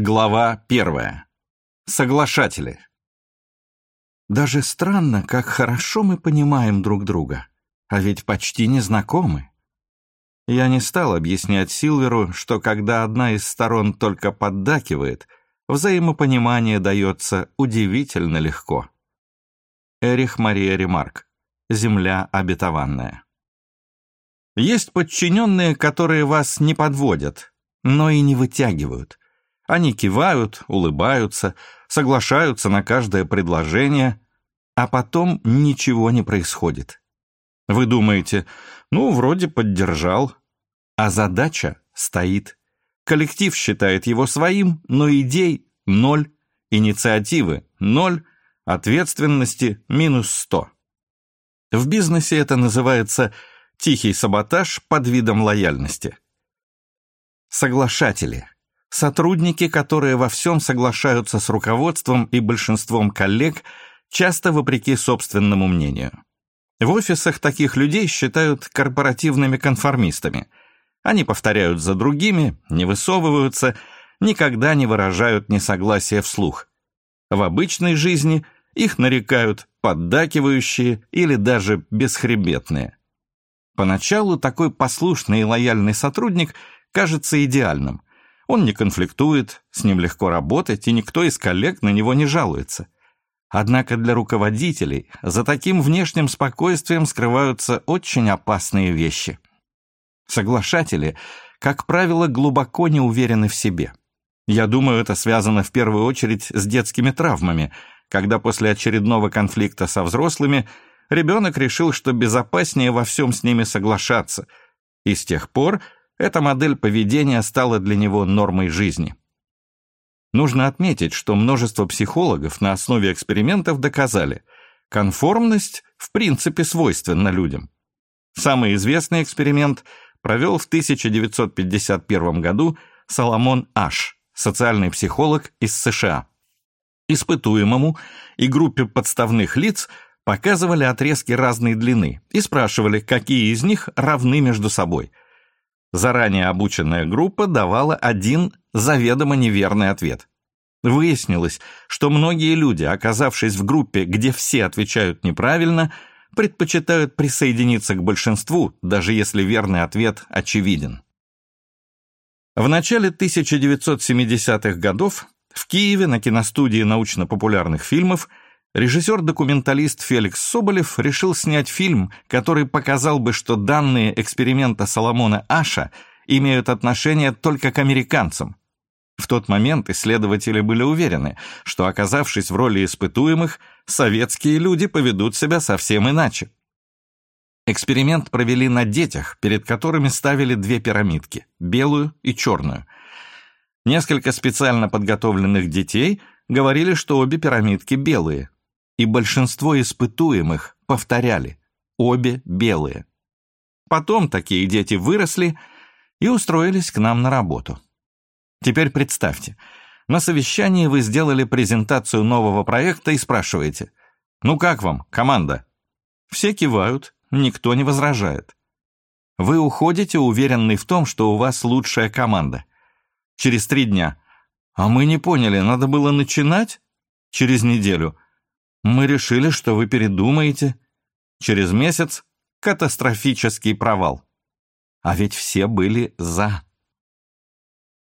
Глава первая. Соглашатели. Даже странно, как хорошо мы понимаем друг друга, а ведь почти не знакомы. Я не стал объяснять Силверу, что когда одна из сторон только поддакивает, взаимопонимание дается удивительно легко. Эрих Мария Ремарк. Земля обетованная. Есть подчиненные, которые вас не подводят, но и не вытягивают – они кивают, улыбаются, соглашаются на каждое предложение, а потом ничего не происходит. Вы думаете, ну, вроде поддержал, а задача стоит. Коллектив считает его своим, но идей ноль, инициативы ноль, ответственности минус сто. В бизнесе это называется тихий саботаж под видом лояльности. Соглашатели – Сотрудники, которые во всем соглашаются с руководством и большинством коллег, часто вопреки собственному мнению. В офисах таких людей считают корпоративными конформистами. Они повторяют за другими, не высовываются, никогда не выражают несогласия вслух. В обычной жизни их нарекают поддакивающие или даже бесхребетные. Поначалу такой послушный и лояльный сотрудник кажется идеальным – он не конфликтует, с ним легко работать, и никто из коллег на него не жалуется. Однако для руководителей за таким внешним спокойствием скрываются очень опасные вещи. Соглашатели, как правило, глубоко не уверены в себе. Я думаю, это связано в первую очередь с детскими травмами, когда после очередного конфликта со взрослыми ребенок решил, что безопаснее во всем с ними соглашаться, и с тех пор – эта модель поведения стала для него нормой жизни. Нужно отметить, что множество психологов на основе экспериментов доказали, конформность в принципе свойственна людям. Самый известный эксперимент провел в 1951 году Соломон Аш, социальный психолог из США. Испытуемому и группе подставных лиц показывали отрезки разной длины и спрашивали, какие из них равны между собой – Заранее обученная группа давала один заведомо неверный ответ. Выяснилось, что многие люди, оказавшись в группе, где все отвечают неправильно, предпочитают присоединиться к большинству, даже если верный ответ очевиден. В начале 1970-х годов в Киеве на киностудии научно-популярных фильмов Режиссер-документалист Феликс Соболев решил снять фильм, который показал бы, что данные эксперимента Соломона Аша имеют отношение только к американцам. В тот момент исследователи были уверены, что, оказавшись в роли испытуемых, советские люди поведут себя совсем иначе. Эксперимент провели на детях, перед которыми ставили две пирамидки – белую и черную. Несколько специально подготовленных детей говорили, что обе пирамидки белые, и большинство испытуемых повторяли «обе белые». Потом такие дети выросли и устроились к нам на работу. Теперь представьте, на совещании вы сделали презентацию нового проекта и спрашиваете «Ну как вам, команда?» Все кивают, никто не возражает. Вы уходите, уверенный в том, что у вас лучшая команда. Через три дня. А мы не поняли, надо было начинать? Через неделю – мы решили, что вы передумаете. Через месяц катастрофический провал. А ведь все были «за».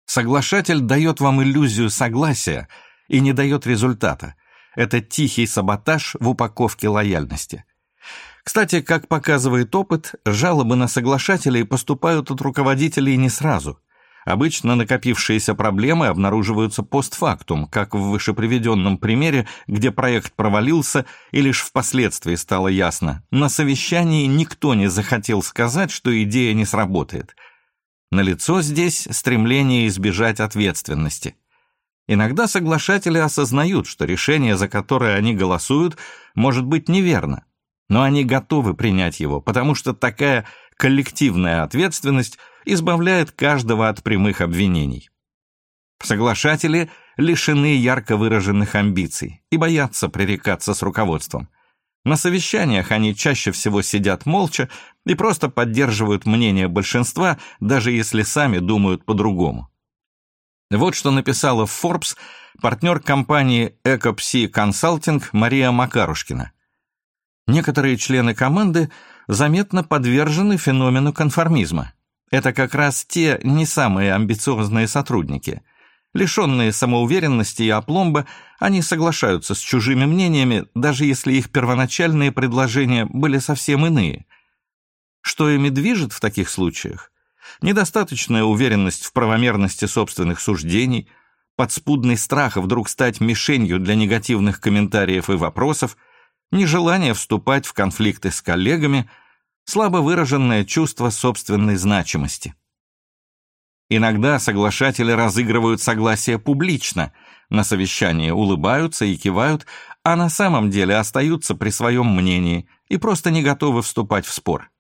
Соглашатель дает вам иллюзию согласия и не дает результата. Это тихий саботаж в упаковке лояльности. Кстати, как показывает опыт, жалобы на соглашателей поступают от руководителей не сразу. Обычно накопившиеся проблемы обнаруживаются постфактум, как в вышеприведенном примере, где проект провалился и лишь впоследствии стало ясно. На совещании никто не захотел сказать, что идея не сработает. Налицо здесь стремление избежать ответственности. Иногда соглашатели осознают, что решение, за которое они голосуют, может быть неверно, но они готовы принять его, потому что такая коллективная ответственность избавляет каждого от прямых обвинений. Соглашатели лишены ярко выраженных амбиций и боятся пререкаться с руководством. На совещаниях они чаще всего сидят молча и просто поддерживают мнение большинства, даже если сами думают по-другому. Вот что написала в Forbes партнер компании EcoPsy Consulting Мария Макарушкина. Некоторые члены команды заметно подвержены феномену конформизма. Это как раз те не самые амбициозные сотрудники. Лишенные самоуверенности и опломба, они соглашаются с чужими мнениями, даже если их первоначальные предложения были совсем иные. Что ими движет в таких случаях? Недостаточная уверенность в правомерности собственных суждений, подспудный страх вдруг стать мишенью для негативных комментариев и вопросов, нежелание вступать в конфликты с коллегами, слабо выраженное чувство собственной значимости. Иногда соглашатели разыгрывают согласие публично, на совещании улыбаются и кивают, а на самом деле остаются при своем мнении и просто не готовы вступать в спор.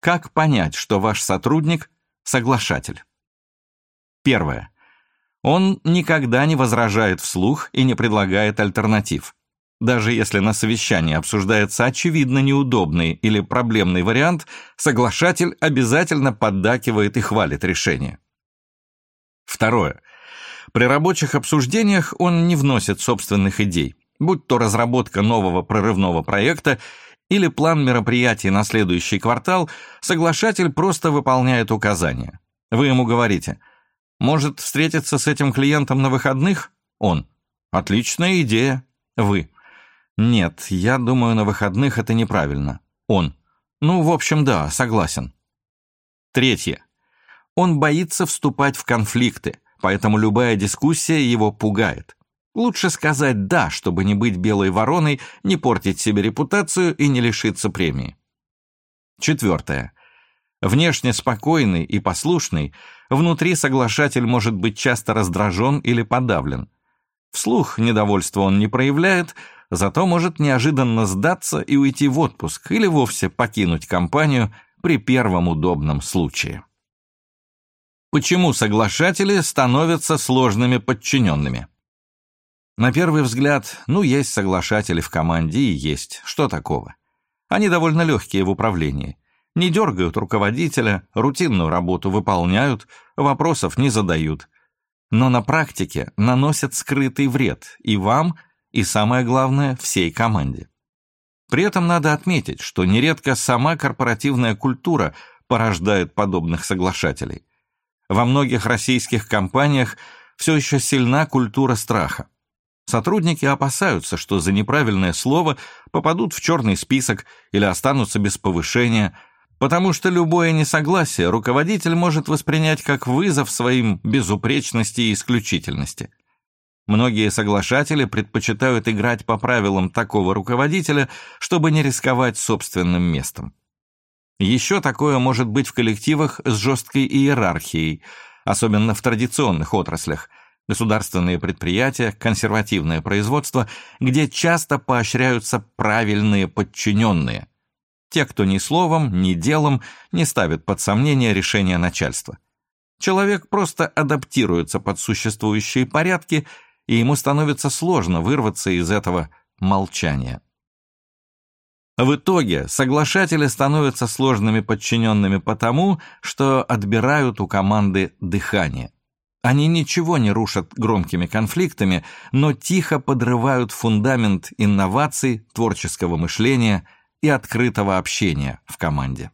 Как понять, что ваш сотрудник – соглашатель? Первое. Он никогда не возражает вслух и не предлагает альтернатив. Даже если на совещании обсуждается очевидно неудобный или проблемный вариант, соглашатель обязательно поддакивает и хвалит решение. Второе. При рабочих обсуждениях он не вносит собственных идей, будь то разработка нового прорывного проекта или план мероприятий на следующий квартал, соглашатель просто выполняет указания. Вы ему говорите, может встретиться с этим клиентом на выходных? Он. Отличная идея. Вы. Нет, я думаю, на выходных это неправильно. Он. Ну, в общем, да, согласен. Третье. Он боится вступать в конфликты, поэтому любая дискуссия его пугает. Лучше сказать «да», чтобы не быть белой вороной, не портить себе репутацию и не лишиться премии. Четвертое. Внешне спокойный и послушный, внутри соглашатель может быть часто раздражен или подавлен. Вслух недовольства он не проявляет, зато может неожиданно сдаться и уйти в отпуск или вовсе покинуть компанию при первом удобном случае. Почему соглашатели становятся сложными подчиненными? На первый взгляд, ну, есть соглашатели в команде и есть. Что такого? Они довольно легкие в управлении. Не дергают руководителя, рутинную работу выполняют, вопросов не задают. Но на практике наносят скрытый вред и вам, и самое главное, всей команде. При этом надо отметить, что нередко сама корпоративная культура порождает подобных соглашателей. Во многих российских компаниях все еще сильна культура страха. Сотрудники опасаются, что за неправильное слово попадут в черный список или останутся без повышения, потому что любое несогласие руководитель может воспринять как вызов своим безупречности и исключительности. Многие соглашатели предпочитают играть по правилам такого руководителя, чтобы не рисковать собственным местом. Еще такое может быть в коллективах с жесткой иерархией, особенно в традиционных отраслях – государственные предприятия, консервативное производство, где часто поощряются правильные подчиненные. Те, кто ни словом, ни делом не ставит под сомнение решения начальства. Человек просто адаптируется под существующие порядки, и ему становится сложно вырваться из этого молчания. В итоге соглашатели становятся сложными подчиненными потому, что отбирают у команды дыхание. Они ничего не рушат громкими конфликтами, но тихо подрывают фундамент инноваций, творческого мышления и открытого общения в команде.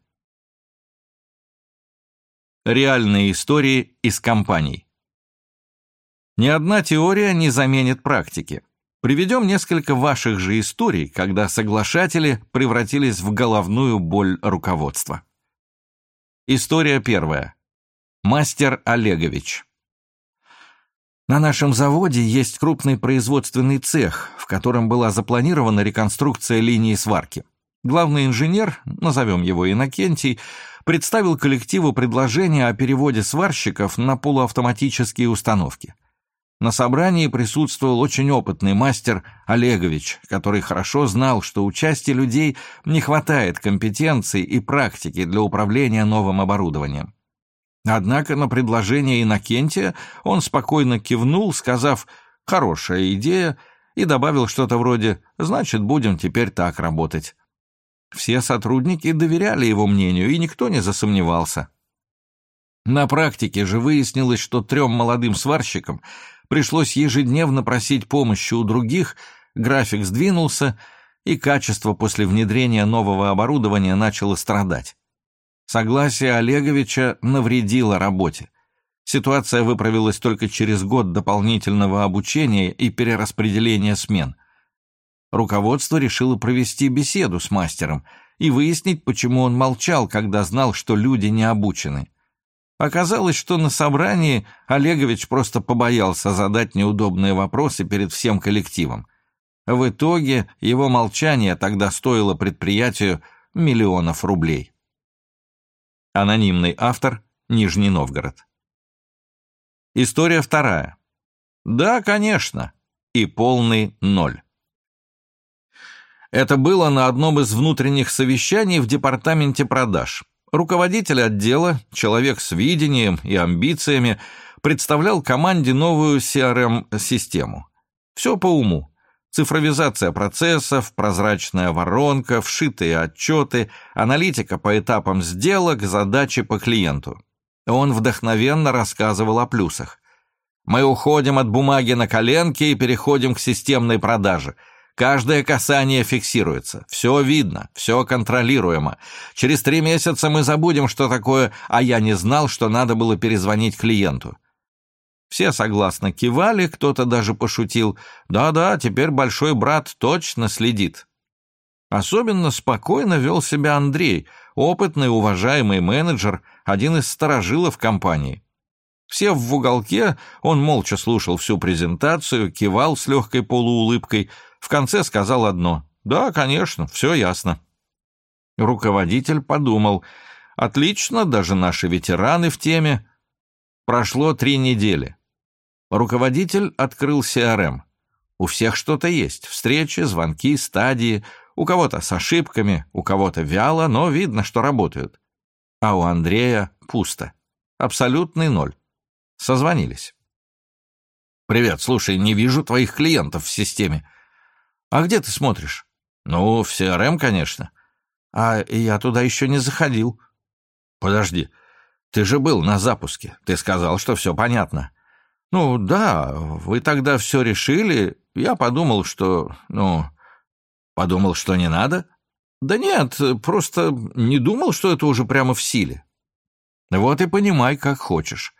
Реальные истории из компаний. Ни одна теория не заменит практики. Приведем несколько ваших же историй, когда соглашатели превратились в головную боль руководства. История первая. Мастер Олегович. На нашем заводе есть крупный производственный цех, в котором была запланирована реконструкция линии сварки. Главный инженер, назовем его Иннокентий, представил коллективу предложение о переводе сварщиков на полуавтоматические установки. На собрании присутствовал очень опытный мастер Олегович, который хорошо знал, что у части людей не хватает компетенции и практики для управления новым оборудованием. Однако на предложение Иннокентия он спокойно кивнул, сказав «хорошая идея», и добавил что-то вроде «значит, будем теперь так работать». Все сотрудники доверяли его мнению, и никто не засомневался. На практике же выяснилось, что трем молодым сварщикам пришлось ежедневно просить помощи у других, график сдвинулся, и качество после внедрения нового оборудования начало страдать. Согласие Олеговича навредило работе. Ситуация выправилась только через год дополнительного обучения и перераспределения смен. Руководство решило провести беседу с мастером и выяснить, почему он молчал, когда знал, что люди не обучены. Оказалось, что на собрании Олегович просто побоялся задать неудобные вопросы перед всем коллективом. В итоге его молчание тогда стоило предприятию миллионов рублей. Анонимный автор Нижний Новгород. История вторая. Да, конечно. И полный ноль. Это было на одном из внутренних совещаний в департаменте продаж. Руководитель отдела, человек с видением и амбициями, представлял команде новую CRM-систему. Все по уму. Цифровизация процессов, прозрачная воронка, вшитые отчеты, аналитика по этапам сделок, задачи по клиенту. Он вдохновенно рассказывал о плюсах. «Мы уходим от бумаги на коленке и переходим к системной продаже. Каждое касание фиксируется. Все видно, все контролируемо. Через три месяца мы забудем, что такое «а я не знал, что надо было перезвонить клиенту». Все согласно кивали, кто-то даже пошутил. Да-да, теперь большой брат точно следит. Особенно спокойно вел себя Андрей, опытный, уважаемый менеджер, один из сторожилов компании. Сев в уголке, он молча слушал всю презентацию, кивал с легкой полуулыбкой, в конце сказал одно «Да, конечно, все ясно». Руководитель подумал «Отлично, даже наши ветераны в теме». Прошло три недели. Руководитель открыл CRM. У всех что-то есть. Встречи, звонки, стадии. У кого-то с ошибками, у кого-то вяло, но видно, что работают. А у Андрея пусто. Абсолютный ноль. Созвонились. «Привет, слушай, не вижу твоих клиентов в системе. А где ты смотришь?» «Ну, в CRM, конечно». «А я туда еще не заходил». «Подожди, ты же был на запуске. Ты сказал, что все понятно». «Ну, да, вы тогда все решили. Я подумал, что... Ну, подумал, что не надо?» «Да нет, просто не думал, что это уже прямо в силе». «Вот и понимай, как хочешь.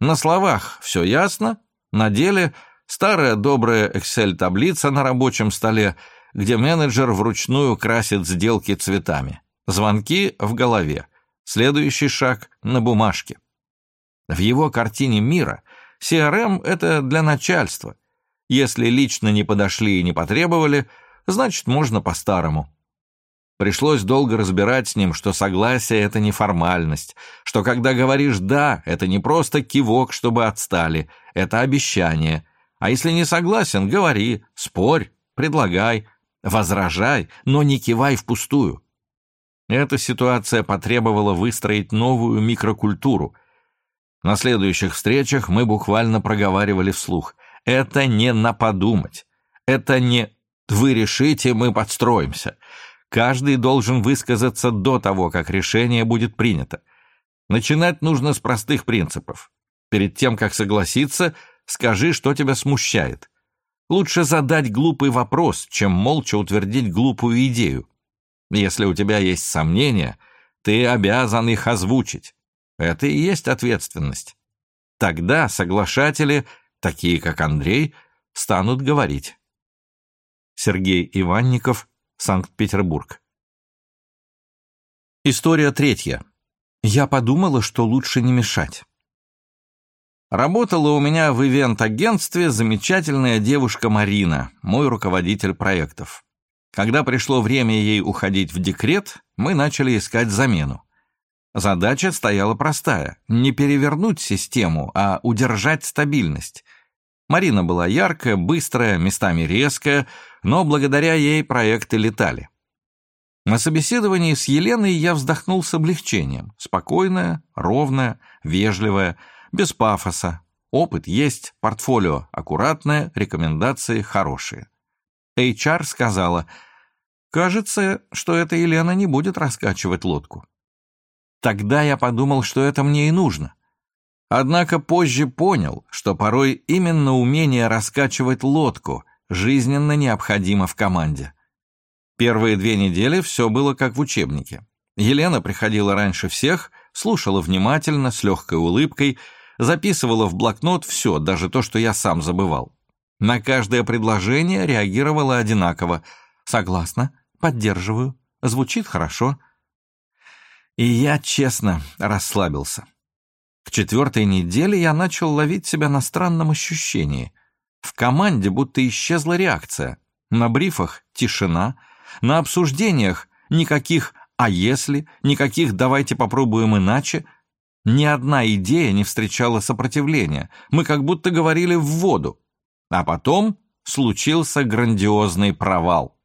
На словах все ясно, на деле старая добрая Excel-таблица на рабочем столе, где менеджер вручную красит сделки цветами. Звонки в голове. Следующий шаг на бумажке. В его картине мира CRM — это для начальства. Если лично не подошли и не потребовали, значит, можно по-старому. Пришлось долго разбирать с ним, что согласие — это не формальность, что когда говоришь «да», это не просто кивок, чтобы отстали, это обещание. А если не согласен, говори, спорь, предлагай, возражай, но не кивай впустую. Эта ситуация потребовала выстроить новую микрокультуру. На следующих встречах мы буквально проговаривали вслух. Это не на подумать. Это не «вы решите, мы подстроимся». Каждый должен высказаться до того, как решение будет принято. Начинать нужно с простых принципов. Перед тем, как согласиться, скажи, что тебя смущает. Лучше задать глупый вопрос, чем молча утвердить глупую идею. Если у тебя есть сомнения, ты обязан их озвучить. Это и есть ответственность. Тогда соглашатели, такие как Андрей, станут говорить. Сергей Иванников, Санкт-Петербург. История третья. Я подумала, что лучше не мешать. Работала у меня в ивент-агентстве замечательная девушка Марина, мой руководитель проектов. Когда пришло время ей уходить в декрет, мы начали искать замену. Задача стояла простая – не перевернуть систему, а удержать стабильность – Марина была яркая, быстрая, местами резкая, но благодаря ей проекты летали. На собеседовании с Еленой я вздохнул с облегчением. Спокойная, ровная, вежливая, без пафоса. Опыт есть, портфолио аккуратное, рекомендации хорошие. HR сказала, «Кажется, что эта Елена не будет раскачивать лодку». Тогда я подумал, что это мне и нужно. Однако позже понял, что порой именно умение раскачивать лодку жизненно необходимо в команде. Первые две недели все было как в учебнике. Елена приходила раньше всех, слушала внимательно, с легкой улыбкой, записывала в блокнот все, даже то, что я сам забывал. На каждое предложение реагировала одинаково. «Согласна, поддерживаю, звучит хорошо». И я, честно, расслабился. К четвертой неделе я начал ловить себя на странном ощущении. В команде будто исчезла реакция. На брифах тишина, на обсуждениях никаких «а если», никаких «давайте попробуем иначе». Ни одна идея не встречала сопротивления. Мы как будто говорили в воду. А потом случился грандиозный провал.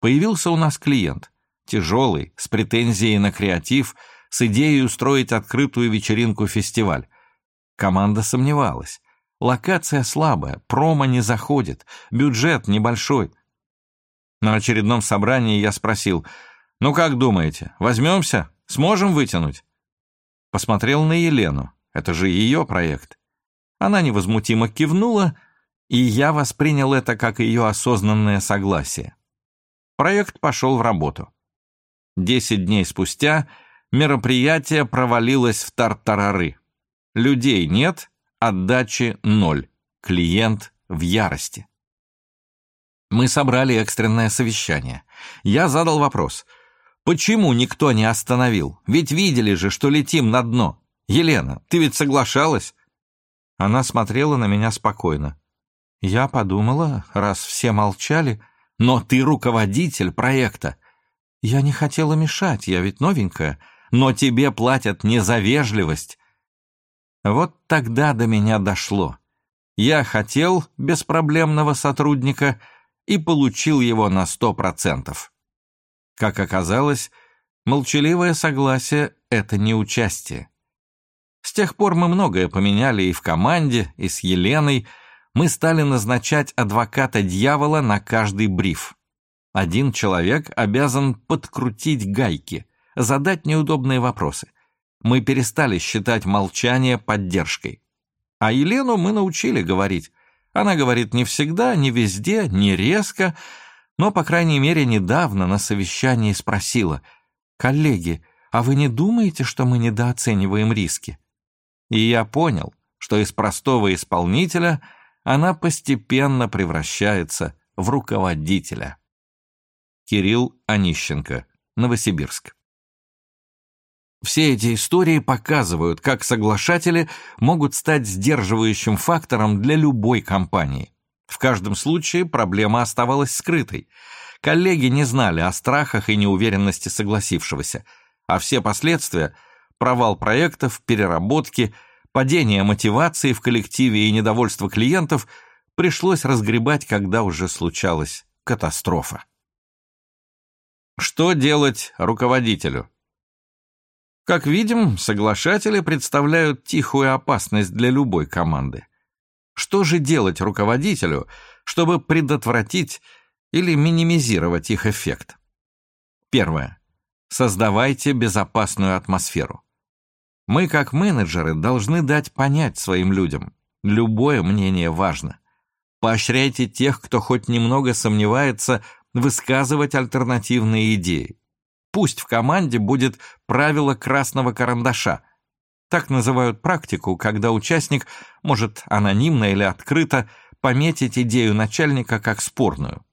Появился у нас клиент. Тяжелый, с претензией на креатив – с идеей устроить открытую вечеринку-фестиваль. Команда сомневалась. Локация слабая, промо не заходит, бюджет небольшой. На очередном собрании я спросил, «Ну как думаете, возьмемся? Сможем вытянуть?» Посмотрел на Елену, это же ее проект. Она невозмутимо кивнула, и я воспринял это как ее осознанное согласие. Проект пошел в работу. Десять дней спустя Мероприятие провалилось в тартарары. Людей нет, отдачи ноль. Клиент в ярости. Мы собрали экстренное совещание. Я задал вопрос. Почему никто не остановил? Ведь видели же, что летим на дно. Елена, ты ведь соглашалась? Она смотрела на меня спокойно. Я подумала, раз все молчали, но ты руководитель проекта. Я не хотела мешать, я ведь новенькая но тебе платят не за вежливость. Вот тогда до меня дошло. Я хотел беспроблемного сотрудника и получил его на сто процентов. Как оказалось, молчаливое согласие — это не участие. С тех пор мы многое поменяли и в команде, и с Еленой. Мы стали назначать адвоката дьявола на каждый бриф. Один человек обязан подкрутить гайки — задать неудобные вопросы. Мы перестали считать молчание поддержкой. А Елену мы научили говорить. Она говорит не всегда, не везде, не резко, но, по крайней мере, недавно на совещании спросила, «Коллеги, а вы не думаете, что мы недооцениваем риски?» И я понял, что из простого исполнителя она постепенно превращается в руководителя. Кирилл Онищенко, Новосибирск. Все эти истории показывают, как соглашатели могут стать сдерживающим фактором для любой компании. В каждом случае проблема оставалась скрытой. Коллеги не знали о страхах и неуверенности согласившегося, а все последствия – провал проектов, переработки, падение мотивации в коллективе и недовольство клиентов – пришлось разгребать, когда уже случалась катастрофа. Что делать руководителю? Как видим, соглашатели представляют тихую опасность для любой команды. Что же делать руководителю, чтобы предотвратить или минимизировать их эффект? Первое. Создавайте безопасную атмосферу. Мы, как менеджеры, должны дать понять своим людям, любое мнение важно. Поощряйте тех, кто хоть немного сомневается, высказывать альтернативные идеи. Пусть в команде будет правило красного карандаша. Так называют практику, когда участник может анонимно или открыто пометить идею начальника как спорную.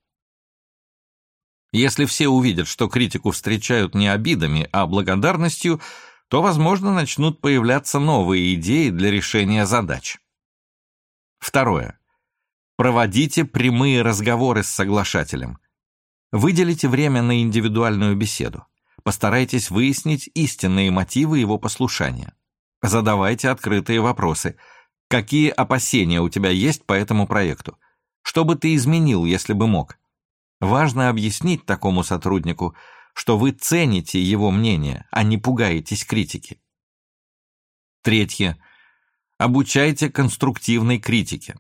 Если все увидят, что критику встречают не обидами, а благодарностью, то, возможно, начнут появляться новые идеи для решения задач. Второе. Проводите прямые разговоры с соглашателем. Выделите время на индивидуальную беседу. Постарайтесь выяснить истинные мотивы его послушания. Задавайте открытые вопросы. Какие опасения у тебя есть по этому проекту? Что бы ты изменил, если бы мог? Важно объяснить такому сотруднику, что вы цените его мнение, а не пугаетесь критики. Третье. Обучайте конструктивной критике.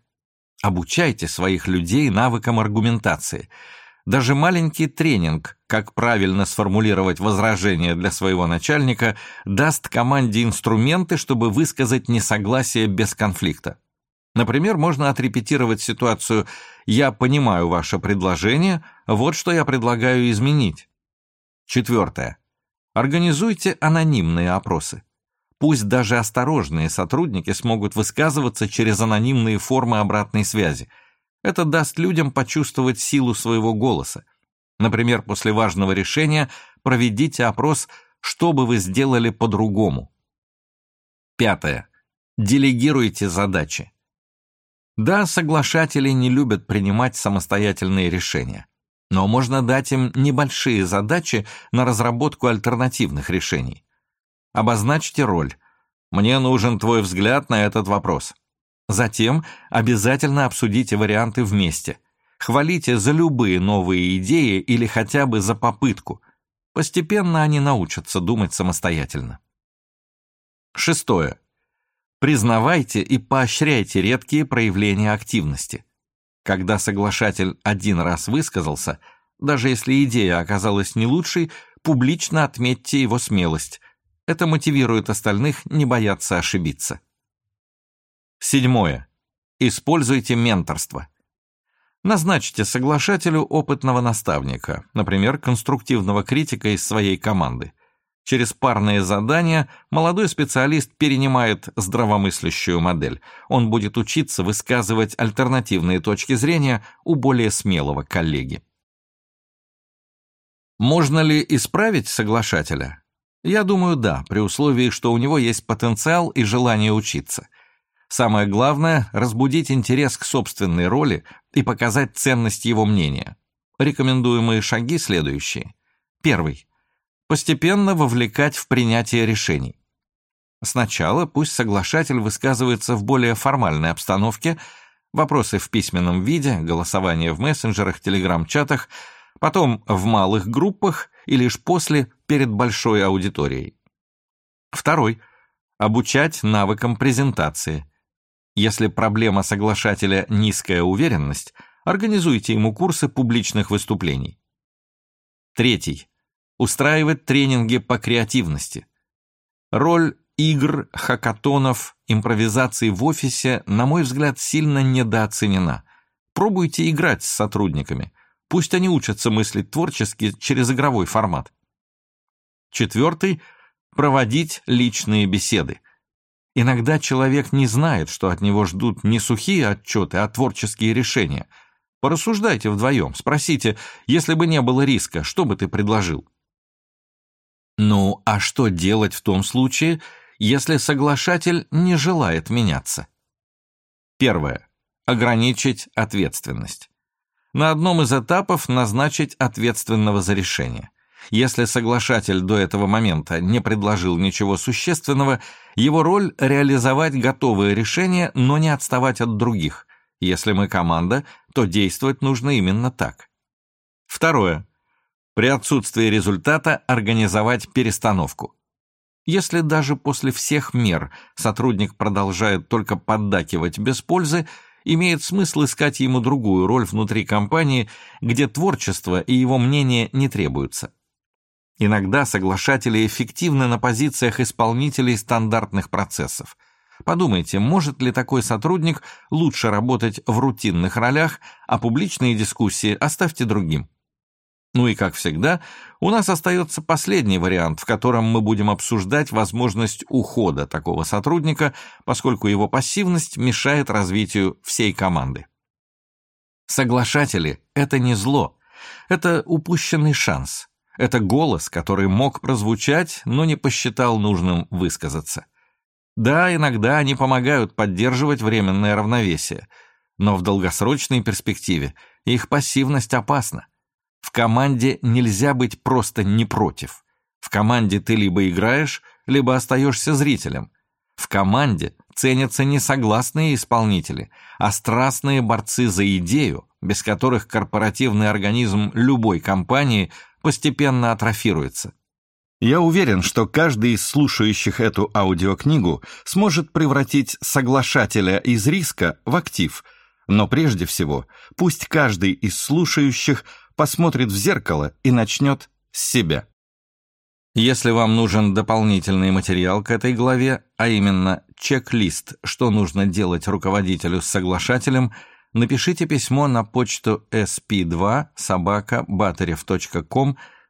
Обучайте своих людей навыкам аргументации – Даже маленький тренинг, как правильно сформулировать возражение для своего начальника, даст команде инструменты, чтобы высказать несогласие без конфликта. Например, можно отрепетировать ситуацию «Я понимаю ваше предложение, вот что я предлагаю изменить». Четвертое. Организуйте анонимные опросы. Пусть даже осторожные сотрудники смогут высказываться через анонимные формы обратной связи – это даст людям почувствовать силу своего голоса. Например, после важного решения проведите опрос «Что бы вы сделали по-другому?». Пятое. Делегируйте задачи. Да, соглашатели не любят принимать самостоятельные решения, но можно дать им небольшие задачи на разработку альтернативных решений. Обозначьте роль. Мне нужен твой взгляд на этот вопрос. Затем обязательно обсудите варианты вместе. Хвалите за любые новые идеи или хотя бы за попытку. Постепенно они научатся думать самостоятельно. Шестое. Признавайте и поощряйте редкие проявления активности. Когда соглашатель один раз высказался, даже если идея оказалась не лучшей, публично отметьте его смелость. Это мотивирует остальных не бояться ошибиться. Седьмое. Используйте менторство. Назначьте соглашателю опытного наставника, например, конструктивного критика из своей команды. Через парные задания молодой специалист перенимает здравомыслящую модель. Он будет учиться высказывать альтернативные точки зрения у более смелого коллеги. Можно ли исправить соглашателя? Я думаю, да, при условии, что у него есть потенциал и желание учиться – Самое главное – разбудить интерес к собственной роли и показать ценность его мнения. Рекомендуемые шаги следующие. Первый. Постепенно вовлекать в принятие решений. Сначала пусть соглашатель высказывается в более формальной обстановке, вопросы в письменном виде, голосование в мессенджерах, телеграм-чатах, потом в малых группах и лишь после перед большой аудиторией. Второй. Обучать навыкам презентации. Если проблема соглашателя – низкая уверенность, организуйте ему курсы публичных выступлений. Третий. Устраивать тренинги по креативности. Роль игр, хакатонов, импровизации в офисе, на мой взгляд, сильно недооценена. Пробуйте играть с сотрудниками. Пусть они учатся мыслить творчески через игровой формат. Четвертый – проводить личные беседы. Иногда человек не знает, что от него ждут не сухие отчеты, а творческие решения. Порассуждайте вдвоем, спросите, если бы не было риска, что бы ты предложил? Ну, а что делать в том случае, если соглашатель не желает меняться? Первое. Ограничить ответственность. На одном из этапов назначить ответственного за решение. Если соглашатель до этого момента не предложил ничего существенного, его роль – реализовать готовые решения, но не отставать от других. Если мы команда, то действовать нужно именно так. Второе. При отсутствии результата организовать перестановку. Если даже после всех мер сотрудник продолжает только поддакивать без пользы, имеет смысл искать ему другую роль внутри компании, где творчество и его мнение не требуются. Иногда соглашатели эффективны на позициях исполнителей стандартных процессов. Подумайте, может ли такой сотрудник лучше работать в рутинных ролях, а публичные дискуссии оставьте другим. Ну и, как всегда, у нас остается последний вариант, в котором мы будем обсуждать возможность ухода такого сотрудника, поскольку его пассивность мешает развитию всей команды. Соглашатели – это не зло, это упущенный шанс – это голос, который мог прозвучать, но не посчитал нужным высказаться. Да, иногда они помогают поддерживать временное равновесие, но в долгосрочной перспективе их пассивность опасна. В команде нельзя быть просто не против. В команде ты либо играешь, либо остаешься зрителем. В команде ценятся не согласные исполнители, а страстные борцы за идею, без которых корпоративный организм любой компании постепенно атрофируется. Я уверен, что каждый из слушающих эту аудиокнигу сможет превратить соглашателя из риска в актив, но прежде всего пусть каждый из слушающих посмотрит в зеркало и начнет с себя. Если вам нужен дополнительный материал к этой главе, а именно чек-лист, что нужно делать руководителю с соглашателем, напишите письмо на почту sp2 собака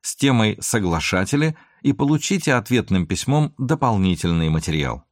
с темой «Соглашатели» и получите ответным письмом дополнительный материал.